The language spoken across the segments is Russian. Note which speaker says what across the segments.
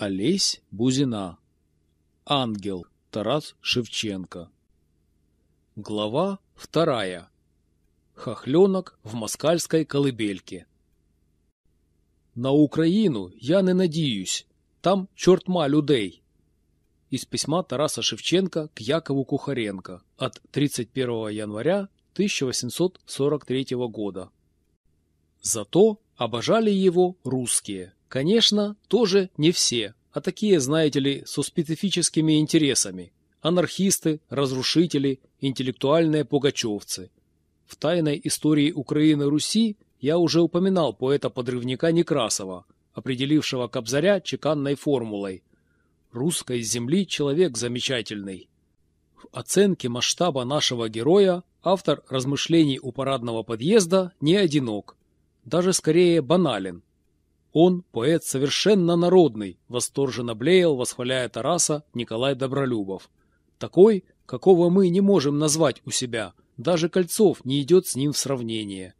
Speaker 1: Олесь Бузина. Ангел. Тарас Шевченко. Глава вторая. Хохленок в москальской колыбельке. На Україну я не надіюсь, там чортма людей. Из письма Тараса Шевченко к Якову Кухаренко от 31 января 1843 года. Зато обожали его русские. Конечно, тоже не все, а такие, знаете ли, со специфическими интересами. Анархисты, разрушители, интеллектуальные пугачевцы. В тайной истории Украины-Руси я уже упоминал поэта-подрывника Некрасова, определившего Кобзаря чеканной формулой «Русской земли человек замечательный». В оценке масштаба нашего героя автор размышлений у парадного подъезда не одинок, даже скорее банален. Он, поэт совершенно народный, восторженно блеял, восхваляя Тараса Николай Добролюбов. Такой, какого мы не можем назвать у себя, даже Кольцов не идет с ним в сравнение.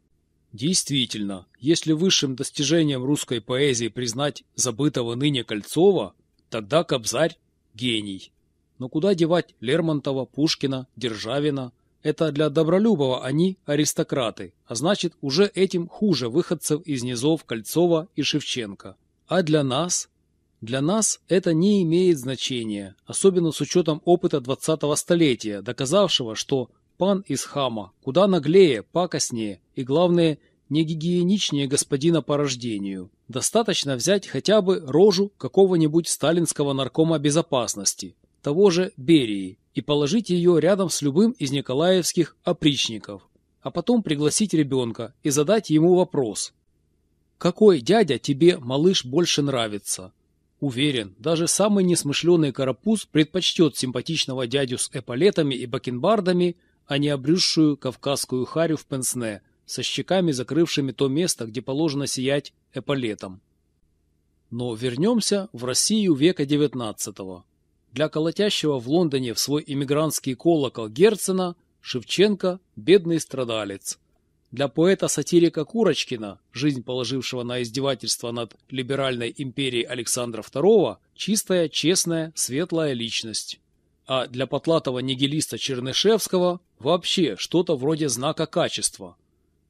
Speaker 1: Действительно, если высшим достижением русской поэзии признать забытого ныне Кольцова, тогда Кобзарь – гений. Но куда девать Лермонтова, Пушкина, Державина? Это для Добролюбова они аристократы, а значит уже этим хуже выходцев из низов Кольцова и Шевченко. А для нас? Для нас это не имеет значения, особенно с учетом опыта 20-го столетия, доказавшего, что пан из хама куда наглее, пакостнее и, главное, не гигиеничнее господина по рождению. Достаточно взять хотя бы рожу какого-нибудь сталинского наркома безопасности, того же Берии, и положить ее рядом с любым из николаевских опричников, а потом пригласить ребенка и задать ему вопрос. «Какой дядя тебе, малыш, больше нравится?» Уверен, даже самый несмышленый карапуз предпочтет симпатичного дядю с эполетами и бакенбардами, а не обрюзшую кавказскую харю в пенсне, со щеками, закрывшими то место, где положено сиять эполетом. Но вернемся в Россию века XIX. Для колотящего в Лондоне в свой иммигрантский колокол Герцена Шевченко – бедный страдалец. Для поэта-сатирика Курочкина, жизнь положившего на издевательство над либеральной империей Александра II, чистая, честная, светлая личность. А для потлатого нигилиста Чернышевского вообще что-то вроде знака качества.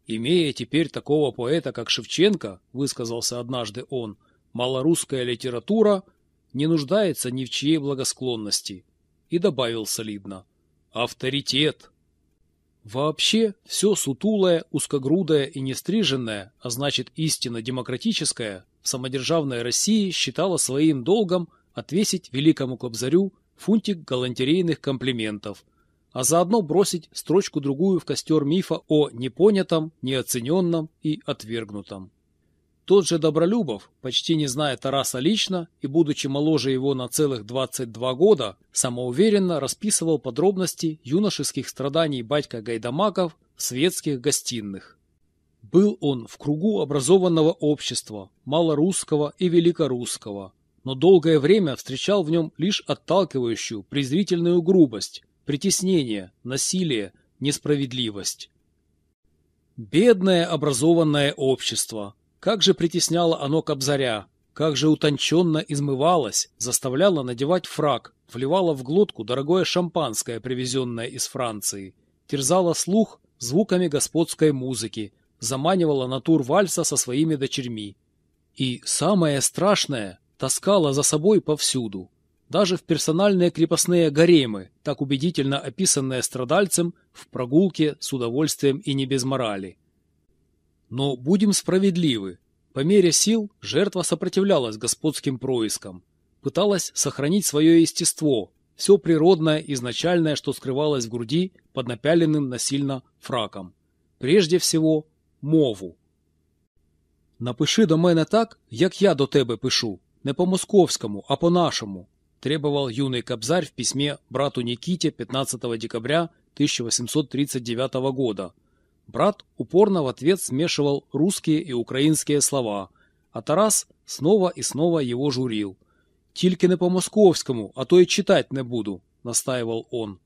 Speaker 1: Имея теперь такого поэта, как Шевченко, высказался однажды он, малорусская литература – не нуждается ни в чьей благосклонности. И добавил солидно. Авторитет. Вообще, все сутулое, узкогрудое и нестриженное, а значит истинно демократическое, в самодержавной России считало своим долгом отвесить великому Кобзарю фунтик галантерейных комплиментов, а заодно бросить строчку-другую в костер мифа о непонятом, неоцененном и отвергнутом. Тот же Добролюбов, почти не зная Тараса лично и будучи моложе его на целых 22 года, самоуверенно расписывал подробности юношеских страданий батька Гайдамаков в светских гостиных. Был он в кругу образованного общества, малорусского и великорусского, но долгое время встречал в нем лишь отталкивающую, презрительную грубость, притеснение, насилие, несправедливость. Бедное образованное общество, как же притесняло оно Кобзаря, как же утонченно измывалось, заставляло надевать фраг, вливало в глотку дорогое шампанское, привезенное из Франции, терзало слух звуками господской музыки, заманивало на тур вальса со своими дочерьми. И самое страшное, таскало за собой повсюду. Даже в персональные крепостные гаремы, так убедительно описанные страдальцем в прогулке с удовольствием и не без морали. Но будем справедливы. По мере сил жертва сопротивлялась господским проискам, пыталась сохранить свое естество, все природное, изначальное, что скрывалось в груди под напяленным насильно фраком. Прежде всего, мову. «Напиши до мене так, як я до тебе пишу, не по-московському, а по-нашему», требовал юный Кобзарь в письме брату Никите 15 декабря 1839 года, Брат упорно в ответ смешивал русские и украинские слова, а Тарас снова и снова его журил. «Тільки не по-московскому, а то и читать не буду», — настаивал он.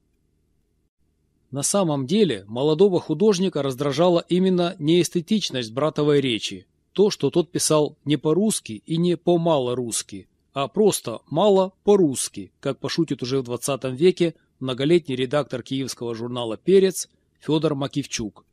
Speaker 1: На самом деле молодого художника раздражала именно неэстетичность братовой речи, то, что тот писал не по-русски и не по-малорусски, а просто мало по-русски, как пошутит уже в 20 веке многолетний редактор киевского журнала «Перец» Федор Макивчук.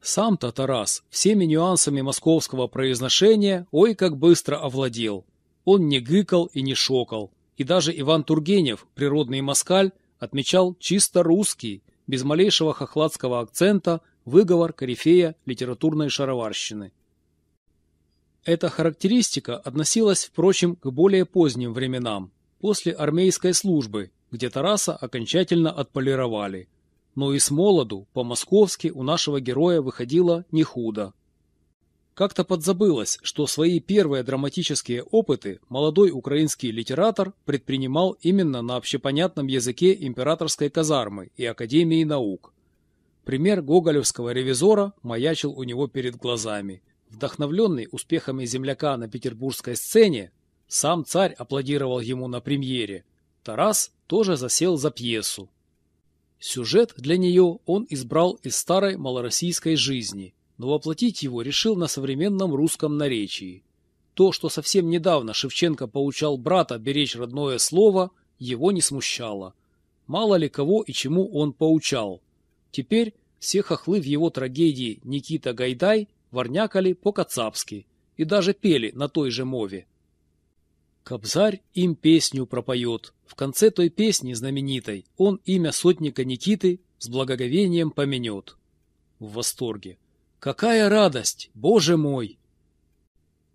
Speaker 1: Сам-то Тарас всеми нюансами московского произношения ой как быстро овладел. Он не гыкал и не шокал, и даже Иван Тургенев, природный москаль, отмечал чисто русский, без малейшего хохладского акцента, выговор корифея литературной шароварщины. Эта характеристика относилась, впрочем, к более поздним временам, после армейской службы, где Тараса окончательно отполировали. Но и с молоду, по-московски, у нашего героя выходило не худо. Как-то подзабылось, что свои первые драматические опыты молодой украинский литератор предпринимал именно на общепонятном языке императорской казармы и Академии наук. Пример гоголевского ревизора маячил у него перед глазами. Вдохновленный успехами земляка на петербургской сцене, сам царь аплодировал ему на премьере. Тарас тоже засел за пьесу. Сюжет для нее он избрал из старой малороссийской жизни – но воплотить его решил на современном русском наречии. То, что совсем недавно Шевченко поучал брата беречь родное слово, его не смущало. Мало ли кого и чему он поучал. Теперь все хохлы в его трагедии Никита Гайдай ворнякали по-кацапски и даже пели на той же мове. Кобзарь им песню пропоет. В конце той песни знаменитой он имя сотника Никиты с благоговением поменет. В восторге. Какая радость, боже мой!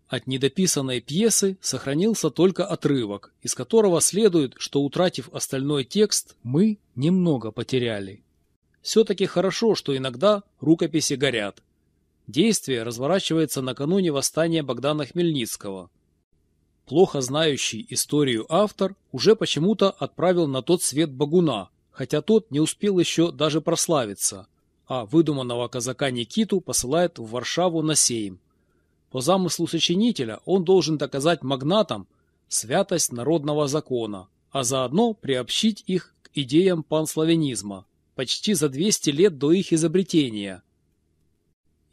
Speaker 1: От недописанной пьесы сохранился только отрывок, из которого следует, что утратив остальной текст, мы немного потеряли. Все-таки хорошо, что иногда рукописи горят. Действие разворачивается накануне восстания Богдана Хмельницкого. Плохо знающий историю автор уже почему-то отправил на тот свет Багуна, хотя тот не успел еще даже прославиться а выдуманного казака Никиту посылает в Варшаву на сейм. По замыслу сочинителя он должен доказать магнатам святость народного закона, а заодно приобщить их к идеям панславянизма почти за 200 лет до их изобретения.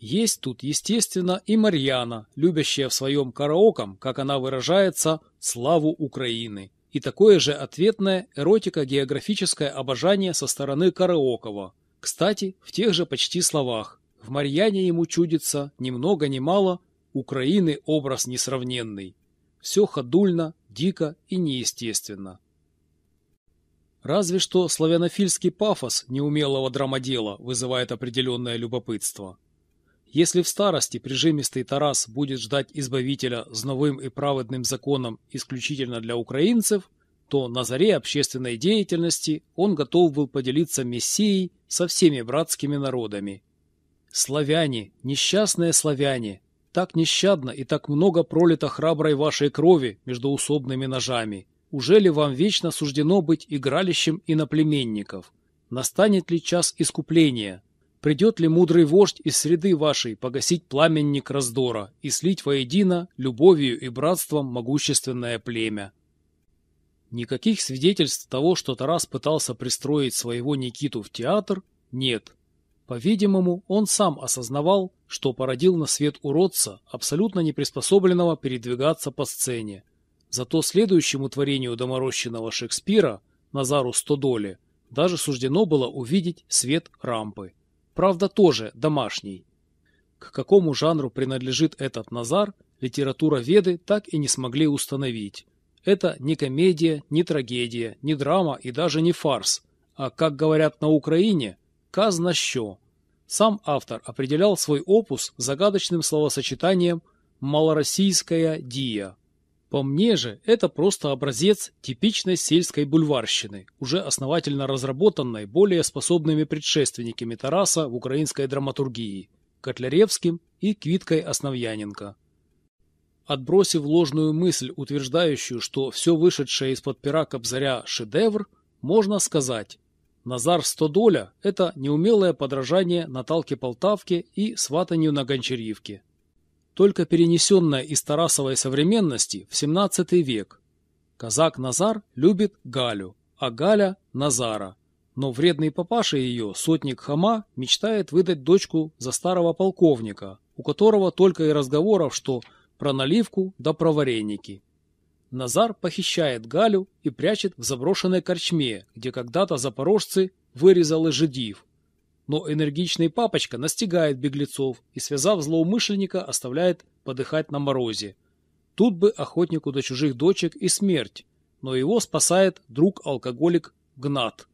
Speaker 1: Есть тут, естественно, и Марьяна, любящая в своем караоком, как она выражается, славу Украины, и такое же ответное эротико-географическое обожание со стороны Караокова – кстати, в тех же почти словах. В Марьяне ему чудится, ни много ни мало, Украины образ несравненный. Все ходульно, дико и неестественно. Разве что славянофильский пафос неумелого драмодела вызывает определенное любопытство. Если в старости прижимистый Тарас будет ждать избавителя с новым и праведным законом исключительно для украинцев – то на заре общественной деятельности он готов был поделиться мессией со всеми братскими народами. Славяне, несчастные славяне, так нещадно и так много пролито храброй вашей крови между усобными ножами. Уже ли вам вечно суждено быть игралищем иноплеменников? Настанет ли час искупления? Придет ли мудрый вождь из среды вашей погасить пламенник раздора и слить воедино любовью и братством могущественное племя? Никаких свидетельств того, что Тарас пытался пристроить своего Никиту в театр, нет. По-видимому, он сам осознавал, что породил на свет уродца, абсолютно не приспособленного передвигаться по сцене. Зато следующему творению доморощенного Шекспира, Назару Стодоле, даже суждено было увидеть свет рампы. Правда, тоже домашний. К какому жанру принадлежит этот Назар, литературоведы так и не смогли установить. Это не комедия, не трагедия, не драма и даже не фарс, а, как говорят на Украине, казна що. Сам автор определял свой опус загадочным словосочетанием «малороссийская дия». По мне же, это просто образец типичной сельской бульварщины, уже основательно разработанной более способными предшественниками Тараса в украинской драматургии – Котляревским и Квиткой Основьяненко. Отбросив ложную мысль, утверждающую, что все вышедшее из-под пера Кобзаря – шедевр, можно сказать, Назар Стодоля – это неумелое подражание Наталке Полтавке и сватанию на Гончаривке. Только перенесенное из Тарасовой современности в 17 век. Казак Назар любит Галю, а Галя – Назара. Но вредный папаша ее, сотник Хама, мечтает выдать дочку за старого полковника, у которого только и разговоров, что – про наливку да про вареники. Назар похищает Галю и прячет в заброшенной корчме, где когда-то запорожцы вырезали жидив. Но энергичный папочка настигает беглецов и, связав злоумышленника, оставляет подыхать на морозе. Тут бы охотнику до чужих дочек и смерть, но его спасает друг-алкоголик Гнат.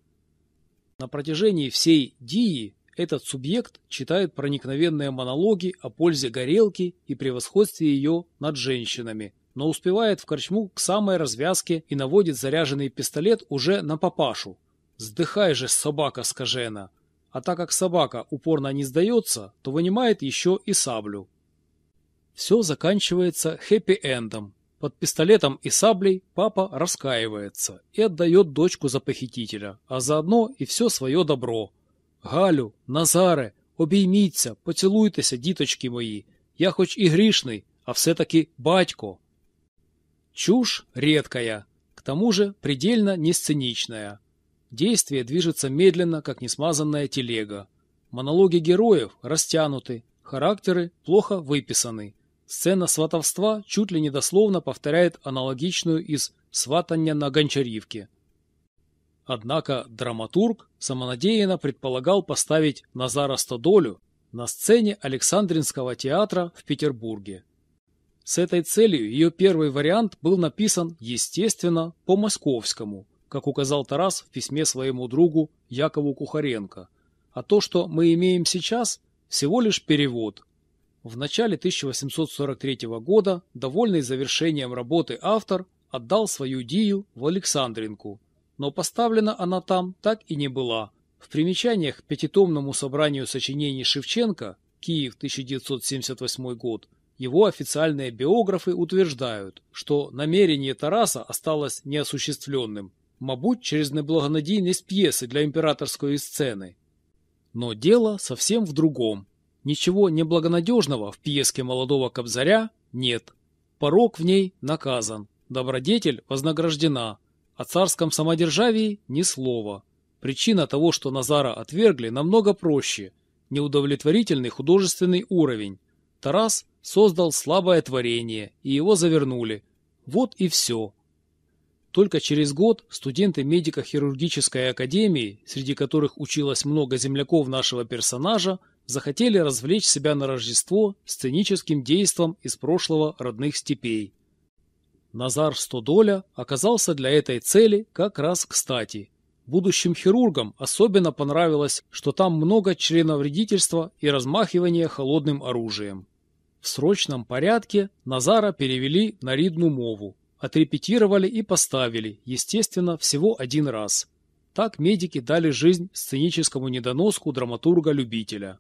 Speaker 1: На протяжении всей Дии этот субъект читает проникновенные монологи о пользе горелки и превосходстве ее над женщинами, но успевает в корчму к самой развязке и наводит заряженный пистолет уже на папашу. «Сдыхай же, собака скажена!» А так как собака упорно не сдается, то вынимает еще и саблю. Все заканчивается хэппи-эндом. Под пистолетом и саблей папа раскаивается и отдает дочку за похитителя, а заодно и все свое добро. Галю, Назаре, обійміться, поцілуйтеся, діточки мої. Я хоч и грешный, а все-таки батько. Чушь редкая, к тому же предельно несценичная. Действие движется медленно, как несмазанная телега. Монологи героев растянуты, характеры плохо выписаны. Сцена сватовства чуть ли не дословно повторяет аналогичную из «Сватання на Гончаривке». Однако драматург самонадеянно предполагал поставить Назара Стодолю на сцене Александринского театра в Петербурге. С этой целью ее первый вариант был написан, естественно, по-московскому, как указал Тарас в письме своему другу Якову Кухаренко. А то, что мы имеем сейчас, всего лишь перевод. В начале 1843 года, довольный завершением работы автор, отдал свою дию в Александринку, но поставлена она там так и не была. В примечаниях к пятитомному собранию сочинений Шевченко «Киев, 1978 год» Его официальные биографы утверждают, что намерение Тараса осталось неосуществленным, мабуть, через неблагонадійність пьесы для императорской сцены. Но дело совсем в другом. Ничего неблагонадежного в пьеске молодого Кобзаря нет. Порог в ней наказан, добродетель вознаграждена, о царском самодержавии ни слова. Причина того, что Назара отвергли, намного проще. Неудовлетворительный художественный уровень. Тарас создал слабое творение, и его завернули. Вот и все. Только через год студенты медико-хирургической академии, среди которых училось много земляков нашего персонажа, захотели развлечь себя на Рождество сценическим действом из прошлого родных степей. Назар Стодоля оказался для этой цели как раз кстати. Будущим хирургам особенно понравилось, что там много членовредительства и размахивания холодным оружием. В срочном порядке Назара перевели на ридну мову, отрепетировали и поставили, естественно, всего один раз. Так медики дали жизнь сценическому недоноску драматурга-любителя.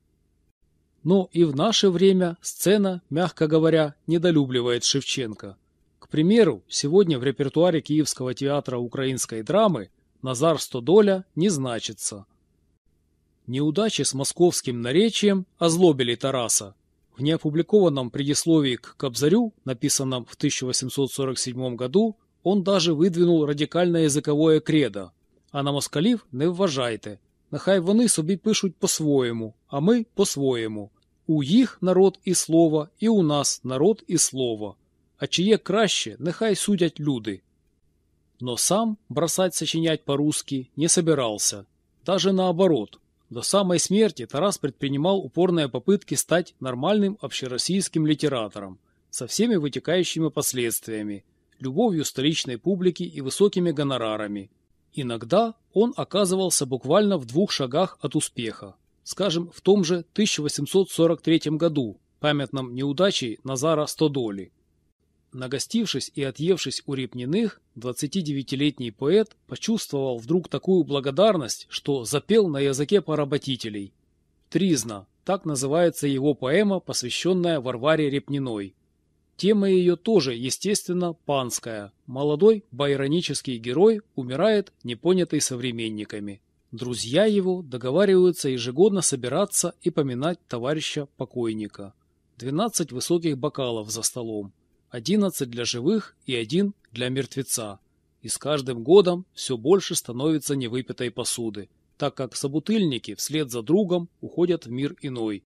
Speaker 1: Но и в наше время сцена, мягко говоря, недолюбливает Шевченко. К примеру, сегодня в репертуаре Киевского театра украинской драмы Назар Стодоля не значится. Неудачи с московским наречием озлобили Тараса, в неопубликованном предисловии к Кобзарю, написанном в 1847 году, он даже выдвинул радикальне язиковое кредо «А на москалів не вважайте, нехай вони собі пишуть по-своєму, а ми по-своєму. У їх народ і слово, і у нас народ і слово. А чиє краще, нехай судять люди». Но сам бросать сочинять по-русски не собирался, даже наоборот – до самой смерти Тарас предпринимал упорные попытки стать нормальным общероссийским литератором, со всеми вытекающими последствиями, любовью столичной публики и высокими гонорарами. Иногда он оказывался буквально в двух шагах от успеха. Скажем, в том же 1843 году, памятном неудачей Назара Стодоли. Нагостившись и отъевшись у Репниных, 29-летний поэт почувствовал вдруг такую благодарность, что запел на языке поработителей. «Тризна» – так называется его поэма, посвященная Варваре Репниной. Тема ее тоже, естественно, панская. Молодой байронический герой умирает, непонятый современниками. Друзья его договариваются ежегодно собираться и поминать товарища покойника. 12 высоких бокалов за столом. 11 для живых и один для мертвеца. И с каждым годом все больше становится невыпитой посуды, так как собутыльники вслед за другом уходят в мир иной.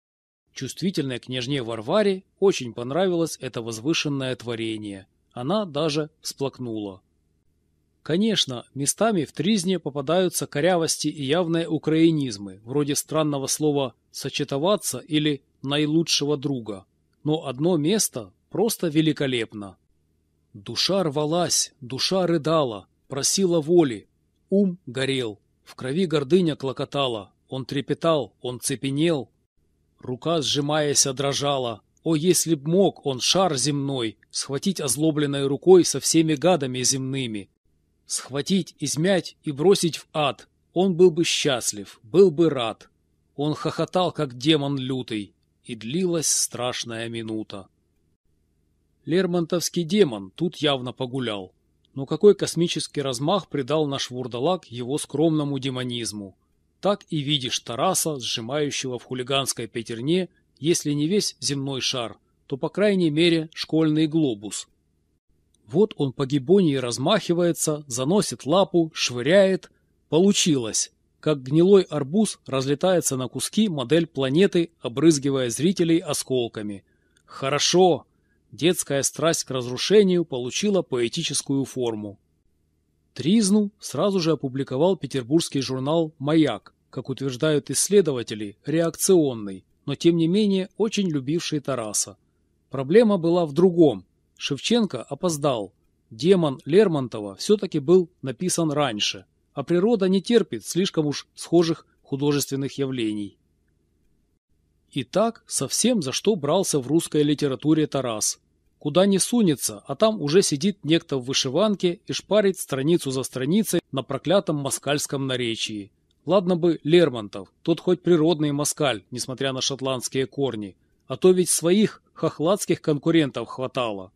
Speaker 1: Чувствительной княжне Варваре очень понравилось это возвышенное творение. Она даже всплакнула. Конечно, местами в тризне попадаются корявости и явные украинизмы, вроде странного слова «сочетоваться» или «наилучшего друга». Но одно место просто великолепно. Душа рвалась, душа рыдала, просила воли, ум горел, в крови гордыня клокотала, он трепетал, он цепенел. Рука, сжимаясь, дрожала. О, если б мог он шар земной схватить озлобленной рукой со всеми гадами земными, Схватить, измять и бросить в ад. Он был бы счастлив, был бы рад. Он хохотал, как демон лютый, и длилась страшная минута. Лермонтовский демон тут явно погулял. Но какой космический размах придал наш вурдалак его скромному демонизму. Так и видишь Тараса, сжимающего в хулиганской пятерне, если не весь земной шар, то, по крайней мере, школьный глобус, вот он по гибонии размахивается, заносит лапу, швыряет. Получилось. Как гнилой арбуз разлетается на куски модель планеты, обрызгивая зрителей осколками. Хорошо. Детская страсть к разрушению получила поэтическую форму. Тризну сразу же опубликовал петербургский журнал «Маяк», как утверждают исследователи, реакционный, но тем не менее очень любивший Тараса. Проблема была в другом. Шевченко опоздал. Демон Лермонтова все-таки был написан раньше, а природа не терпит слишком уж схожих художественных явлений. Итак, совсем за что брался в русской литературе Тарас. Куда не сунется, а там уже сидит некто в вышиванке и шпарит страницу за страницей на проклятом москальском наречии. Ладно бы Лермонтов, тот хоть природный москаль, несмотря на шотландские корни, а то ведь своих хохладских конкурентов хватало.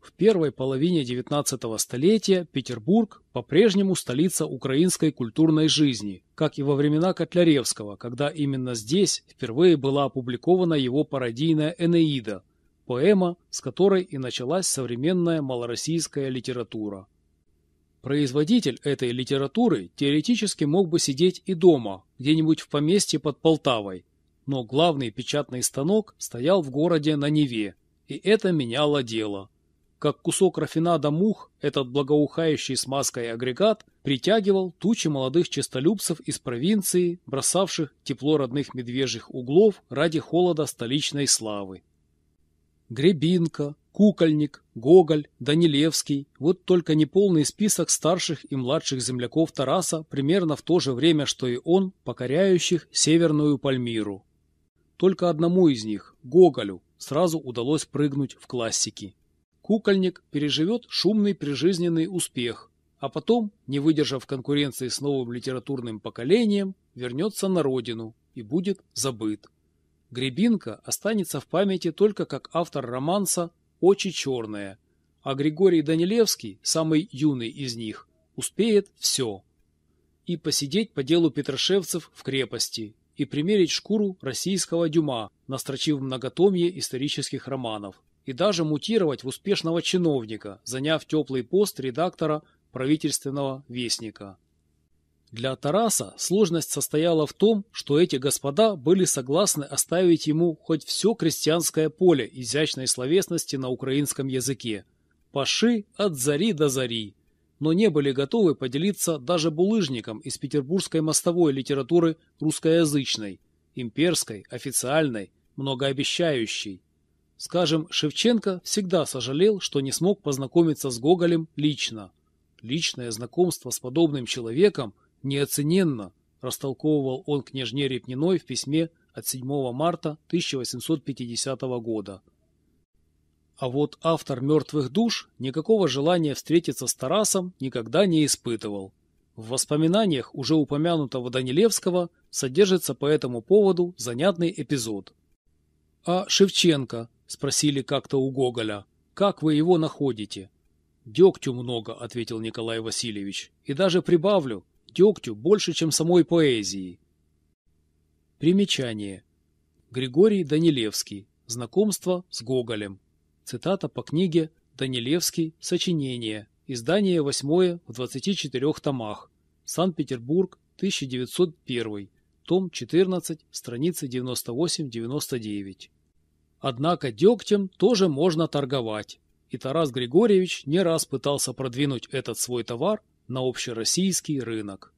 Speaker 1: В первой половине XIX столетия Петербург по-прежнему столица украинской культурной жизни, как и во времена Котляревского, когда именно здесь впервые была опубликована его пародийная «Энеида», поэма, с которой и началась современная малороссийская литература. Производитель этой литературы теоретически мог бы сидеть и дома, где-нибудь в поместье под Полтавой, но главный печатный станок стоял в городе на Неве, и это меняло дело. Как кусок рафинада мух, этот благоухающий смазкой агрегат притягивал тучи молодых честолюбцев из провинции, бросавших тепло родных медвежьих углов ради холода столичной славы. Гребинка, Кукольник, Гоголь, Данилевский – вот только неполный список старших и младших земляков Тараса примерно в то же время, что и он, покоряющих Северную Пальмиру. Только одному из них, Гоголю, сразу удалось прыгнуть в классики. Кукольник переживет шумный прижизненный успех, а потом, не выдержав конкуренции с новым литературным поколением, вернется на родину и будет забыт. Гребинка останется в памяти только как автор романса «Очи черные», а Григорий Данилевский, самый юный из них, успеет все. И посидеть по делу Петрошевцев в крепости, и примерить шкуру российского дюма, настрочив многотомье исторических романов и даже мутировать в успешного чиновника, заняв теплый пост редактора правительственного вестника. Для Тараса сложность состояла в том, что эти господа были согласны оставить ему хоть все крестьянское поле изящной словесности на украинском языке. Паши от зари до зари, но не были готовы поделиться даже булыжником из петербургской мостовой литературы русскоязычной, имперской, официальной, многообещающей, Скажем, Шевченко всегда сожалел, что не смог познакомиться с Гоголем лично. Личное знакомство с подобным человеком неоцененно, растолковывал он княжне Репниной в письме от 7 марта 1850 года. А вот автор «Мертвых душ» никакого желания встретиться с Тарасом никогда не испытывал. В воспоминаниях уже упомянутого Данилевского содержится по этому поводу занятный эпизод. А Шевченко — спросили как-то у Гоголя. «Как вы его находите?» «Дегтю много», — ответил Николай Васильевич. «И даже прибавлю, дегтю больше, чем самой поэзии». Примечание. Григорий Данилевский. Знакомство с Гоголем. Цитата по книге «Данилевский. Сочинение». Издание восьмое в 24 томах. Санкт-Петербург, 1901. Том 14, страницы 98-99. Однако дегтем тоже можно торговать. и Тарас Григорьевич не раз пытался продвинуть этот свой товар на общероссийский рынок.